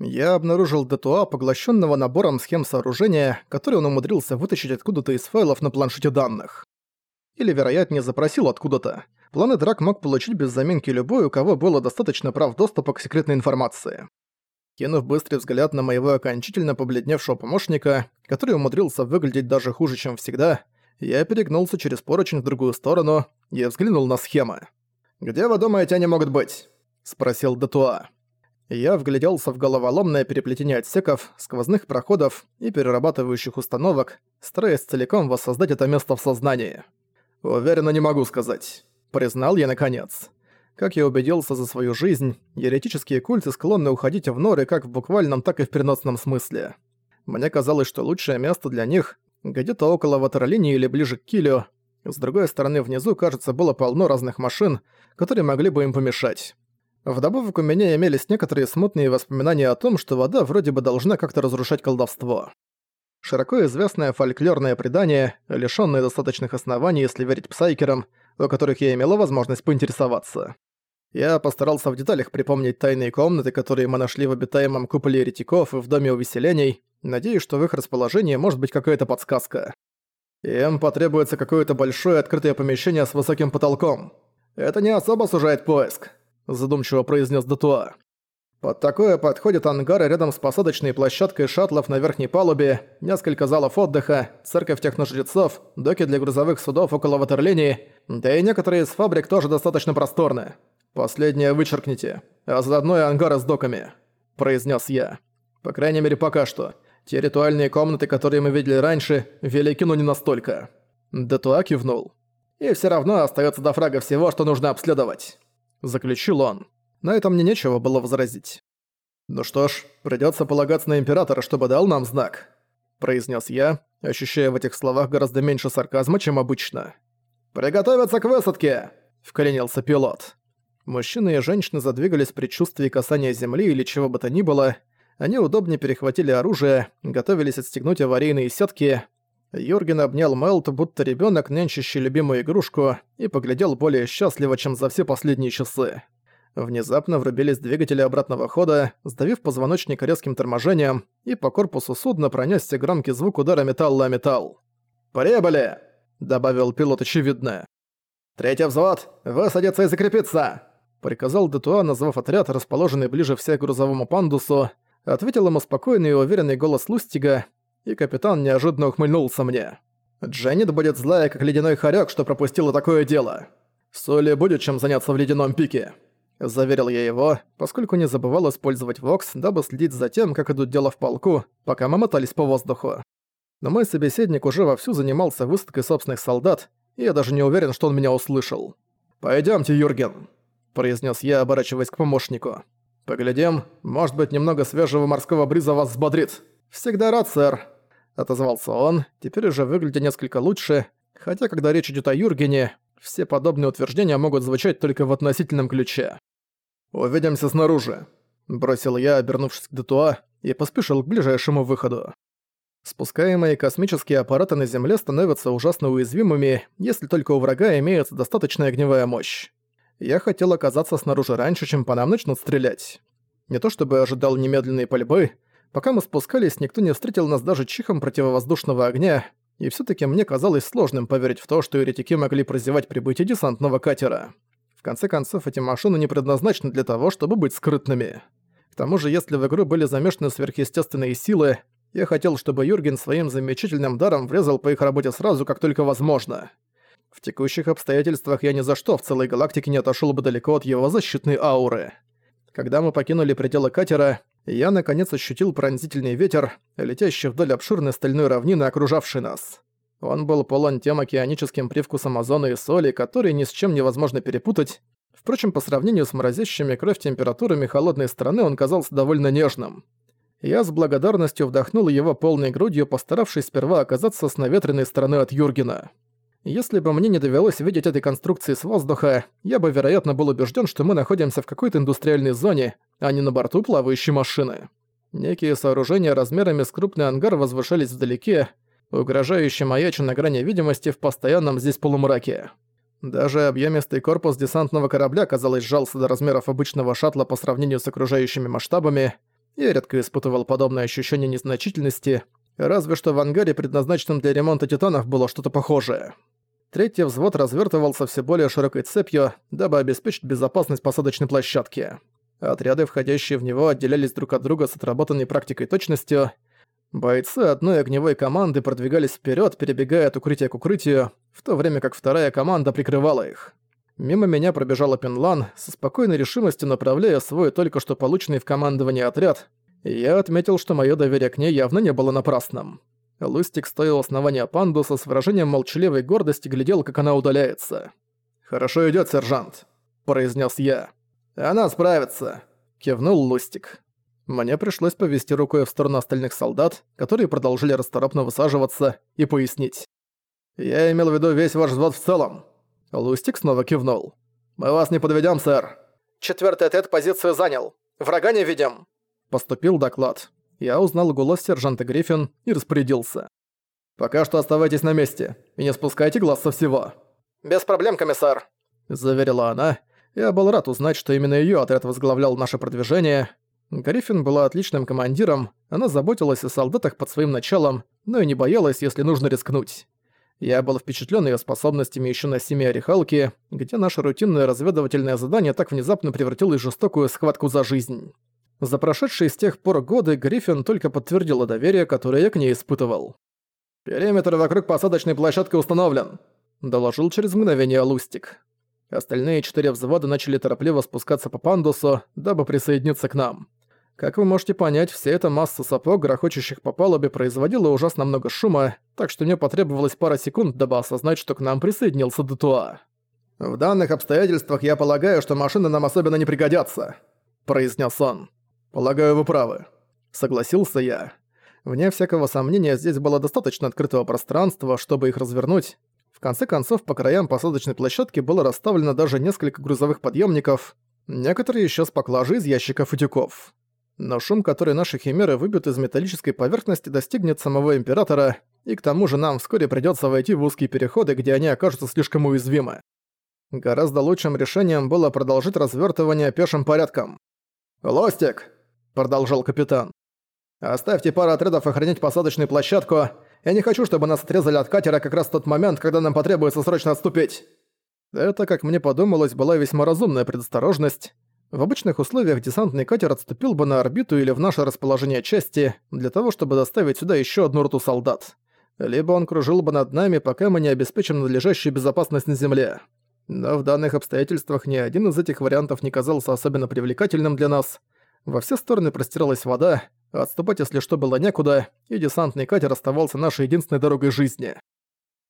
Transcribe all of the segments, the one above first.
Я обнаружил Детуа, поглощенного набором схем сооружения, который он умудрился вытащить откуда-то из файлов на планшете данных. Или, вероятнее, запросил откуда-то. Планы Драк мог получить без заминки любой, у кого было достаточно прав доступа к секретной информации. Кинув быстрый взгляд на моего окончательно побледневшего помощника, который умудрился выглядеть даже хуже, чем всегда, я перегнулся через поручень в другую сторону и взглянул на схемы. «Где вы думаете они могут быть?» — спросил Детуа. Я вгляделся в головоломное переплетение отсеков, сквозных проходов и перерабатывающих установок, стараясь целиком воссоздать это место в сознании. «Уверенно не могу сказать», — признал я наконец. Как я убедился за свою жизнь, еретические культы склонны уходить в норы как в буквальном, так и в переносном смысле. Мне казалось, что лучшее место для них где-то около ватерлинии или ближе к килю. С другой стороны, внизу, кажется, было полно разных машин, которые могли бы им помешать. Вдобавок у меня имелись некоторые смутные воспоминания о том, что вода вроде бы должна как-то разрушать колдовство. Широко известное фольклорное предание, лишённое достаточных оснований, если верить псайкерам, о которых я имела возможность поинтересоваться. Я постарался в деталях припомнить тайные комнаты, которые мы нашли в обитаемом куполе еретиков и в Доме увеселений, надеюсь, что в их расположении может быть какая-то подсказка. Им потребуется какое-то большое открытое помещение с высоким потолком. Это не особо сужает поиск, задумчиво произнес Датуа. Под такое подходят ангары рядом с посадочной площадкой шаттлов на верхней палубе, несколько залов отдыха, церковь техножрецов, доки для грузовых судов около ватерлинии, да и некоторые из фабрик тоже достаточно просторны. Последнее вычеркните, а заодно и ангары с доками», – произнес я. «По крайней мере, пока что. Те ритуальные комнаты, которые мы видели раньше, велики, но не настолько». Детуа кивнул. «И все равно остается до фрага всего, что нужно обследовать», – заключил он. На этом мне нечего было возразить. «Ну что ж, придётся полагаться на Императора, чтобы дал нам знак», – произнес я, ощущая в этих словах гораздо меньше сарказма, чем обычно. «Приготовиться к высадке!» – вклинился пилот. Мужчины и женщины задвигались в предчувствии касания земли или чего бы то ни было. Они удобнее перехватили оружие, готовились отстегнуть аварийные сетки. Юрген обнял Мелт, будто ребёнок, нянчащий любимую игрушку, и поглядел более счастливо, чем за все последние часы. Внезапно врубились двигатели обратного хода, сдавив позвоночник резким торможением, и по корпусу судна пронесся громкий звук удара металла о металл. «Прибыли!» — добавил пилот очевидно. «Третий взвод! Высадиться и закрепиться!» — приказал Детуа, назвав отряд, расположенный ближе всех к грузовому пандусу, ответил ему спокойный и уверенный голос Лустига, и капитан неожиданно ухмыльнулся мне. «Дженнет будет злая, как ледяной хорек, что пропустила такое дело. Соли будет чем заняться в ледяном пике». Заверил я его, поскольку не забывал использовать Вокс, дабы следить за тем, как идут дела в полку, пока мы мотались по воздуху. Но мой собеседник уже вовсю занимался высадкой собственных солдат, и я даже не уверен, что он меня услышал. «Пойдёмте, Юрген», — произнес я, оборачиваясь к помощнику. «Поглядим, может быть, немного свежего морского бриза вас взбодрит». «Всегда рад, сэр», — отозвался он, теперь уже выглядя несколько лучше, хотя когда речь идет о Юргене, все подобные утверждения могут звучать только в относительном ключе. «Увидимся снаружи», — бросил я, обернувшись к Детуа, и поспешил к ближайшему выходу. Спускаемые космические аппараты на Земле становятся ужасно уязвимыми, если только у врага имеется достаточная огневая мощь. Я хотел оказаться снаружи раньше, чем по нам начнут стрелять. Не то чтобы ожидал немедленной пальбы, пока мы спускались, никто не встретил нас даже чихом противовоздушного огня, и все таки мне казалось сложным поверить в то, что еретики могли прозевать прибытие десантного катера. В конце концов, эти машины не предназначены для того, чтобы быть скрытными. К тому же, если в игру были замешаны сверхъестественные силы, я хотел, чтобы Юрген своим замечательным даром врезал по их работе сразу, как только возможно. В текущих обстоятельствах я ни за что в целой галактике не отошел бы далеко от его защитной ауры. Когда мы покинули пределы катера, я наконец ощутил пронзительный ветер, летящий вдоль обширной стальной равнины, окружавшей нас. Он был полон тем океаническим привкусом озона и соли, который ни с чем невозможно перепутать. Впрочем, по сравнению с морозящими кровь температурами холодной страны он казался довольно нежным. Я с благодарностью вдохнул его полной грудью, постаравшись сперва оказаться с наветренной стороны от Юргена. Если бы мне не довелось видеть этой конструкции с воздуха, я бы, вероятно, был убежден, что мы находимся в какой-то индустриальной зоне, а не на борту плавающей машины. Некие сооружения размерами с крупный ангар возвышались вдалеке, угрожающе маяча на грани видимости в постоянном здесь полумраке. Даже объемистый корпус десантного корабля, казалось, сжался до размеров обычного шаттла по сравнению с окружающими масштабами, Я редко испытывал подобное ощущение незначительности, разве что в ангаре, предназначенном для ремонта титанов, было что-то похожее. Третий взвод развертывался все более широкой цепью, дабы обеспечить безопасность посадочной площадки. Отряды, входящие в него, отделялись друг от друга с отработанной практикой точностью. Бойцы одной огневой команды продвигались вперед, перебегая от укрытия к укрытию, в то время как вторая команда прикрывала их. Мимо меня пробежала Пенлан, со спокойной решимостью направляя свой только что полученный в командовании отряд, я отметил, что мое доверие к ней явно не было напрасным. Лустик стоял у основания пандуса с выражением молчаливой гордости глядел, как она удаляется. «Хорошо идёт, сержант», — произнес я. «Она справится», — кивнул Лустик. Мне пришлось повести рукой в сторону остальных солдат, которые продолжили расторопно высаживаться, и пояснить. «Я имел в виду весь ваш взвод в целом. Лустик снова кивнул. «Мы вас не подведем, сэр. Четвертый отряд позицию занял. Врага не видим». Поступил доклад. Я узнал голос сержанта Гриффин и распорядился. «Пока что оставайтесь на месте и не спускайте глаз со всего». «Без проблем, комиссар», — заверила она. Я был рад узнать, что именно её отряд возглавлял наше продвижение. Гриффин была отличным командиром, она заботилась о солдатах под своим началом, но и не боялась, если нужно рискнуть. Я был впечатлен ее способностями еще на семи орехалке, где наше рутинное разведывательное задание так внезапно превратилось в жестокую схватку за жизнь. За прошедшие с тех пор годы Гриффин только подтвердила доверие, которое я к ней испытывал. «Периметр вокруг посадочной площадки установлен», — доложил через мгновение Лустик. Остальные четыре взвода начали торопливо спускаться по пандусу, дабы присоединиться к нам. Как вы можете понять, вся эта масса сапог, грохочущих по палубе, производила ужасно много шума, так что мне потребовалось пара секунд, дабы осознать, что к нам присоединился Детуа. «В данных обстоятельствах я полагаю, что машины нам особенно не пригодятся», — произнес он. «Полагаю, вы правы», — согласился я. Вне всякого сомнения, здесь было достаточно открытого пространства, чтобы их развернуть. В конце концов, по краям посадочной площадки было расставлено даже несколько грузовых подъемников, некоторые еще с поклажей из ящиков и тюков но шум, который наши химеры выбьют из металлической поверхности, достигнет самого Императора, и к тому же нам вскоре придётся войти в узкие переходы, где они окажутся слишком уязвимы. Гораздо лучшим решением было продолжить развертывание пешим порядком. «Лостик!» – продолжал капитан. «Оставьте пару отрядов охранять посадочную площадку. Я не хочу, чтобы нас отрезали от катера как раз в тот момент, когда нам потребуется срочно отступить». Это, как мне подумалось, была весьма разумная предосторожность. В обычных условиях десантный катер отступил бы на орбиту или в наше расположение части для того, чтобы доставить сюда еще одну роту солдат. Либо он кружил бы над нами, пока мы не обеспечим надлежащую безопасность на Земле. Но в данных обстоятельствах ни один из этих вариантов не казался особенно привлекательным для нас. Во все стороны простиралась вода, а отступать, если что, было некуда, и десантный катер оставался нашей единственной дорогой жизни.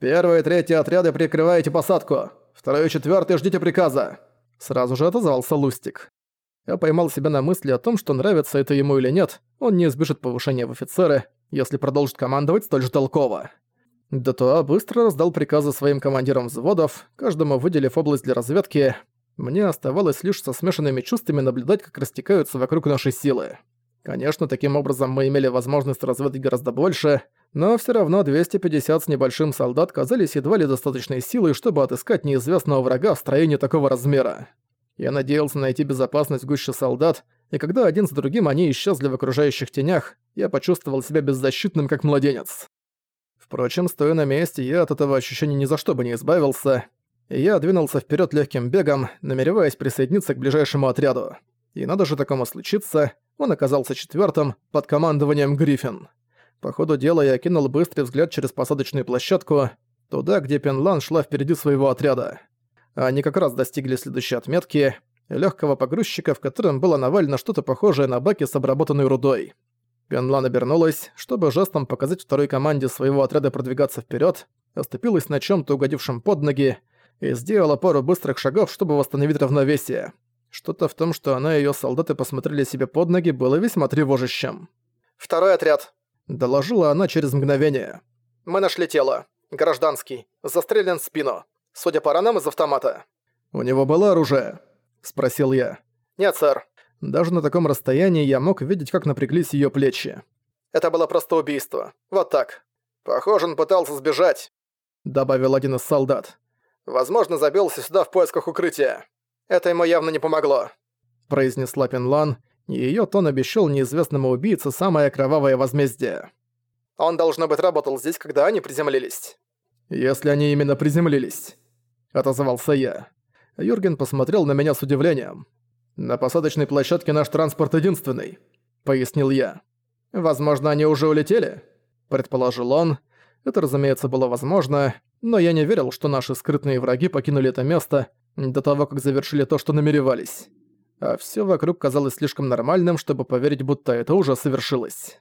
«Первый и третий отряды прикрываете посадку. Второй и четвертый ждите приказа. Сразу же отозвался Лустик. Я поймал себя на мысли о том, что нравится это ему или нет, он не избежит повышения в офицеры, если продолжит командовать столь же толково. Датуа быстро раздал приказы своим командирам взводов, каждому выделив область для разведки. Мне оставалось лишь со смешанными чувствами наблюдать, как растекаются вокруг нашей силы. Конечно, таким образом мы имели возможность разведать гораздо больше, но все равно 250 с небольшим солдат казались едва ли достаточной силой, чтобы отыскать неизвестного врага в строении такого размера. Я надеялся найти безопасность в гуще солдат, и когда один за другим они исчезли в окружающих тенях, я почувствовал себя беззащитным, как младенец. Впрочем, стоя на месте, я от этого ощущения ни за что бы не избавился, я двинулся вперед легким бегом, намереваясь присоединиться к ближайшему отряду. И надо же такому случиться, он оказался четвертым под командованием Гриффин. По ходу дела я кинул быстрый взгляд через посадочную площадку, туда, где Пенлан шла впереди своего отряда. Они как раз достигли следующей отметки — легкого погрузчика, в котором было навалено что-то похожее на баки с обработанной рудой. Пенлан обернулась, чтобы жестом показать второй команде своего отряда продвигаться вперед, оступилась на чем то угодившем под ноги и сделала пару быстрых шагов, чтобы восстановить равновесие. Что-то в том, что она и её солдаты посмотрели себе под ноги, было весьма тревожащим. «Второй отряд», Доложила она через мгновение. «Мы нашли тело. Гражданский. Застрелен в спину. Судя по ранам из автомата». «У него было оружие?» Спросил я. «Нет, сэр». Даже на таком расстоянии я мог видеть, как напряглись её плечи. «Это было просто убийство. Вот так. Похоже, он пытался сбежать», — добавил один из солдат. «Возможно, забился сюда в поисках укрытия. Это ему явно не помогло», — произнесла Пенлан, Её тон обещал неизвестному убийце самое кровавое возмездие. «Он, должно быть, работал здесь, когда они приземлились». «Если они именно приземлились», — отозвался я. Юрген посмотрел на меня с удивлением. «На посадочной площадке наш транспорт единственный», — пояснил я. «Возможно, они уже улетели?» — предположил он. Это, разумеется, было возможно, но я не верил, что наши скрытные враги покинули это место до того, как завершили то, что намеревались. А всё вокруг казалось слишком нормальным, чтобы поверить, будто это уже совершилось.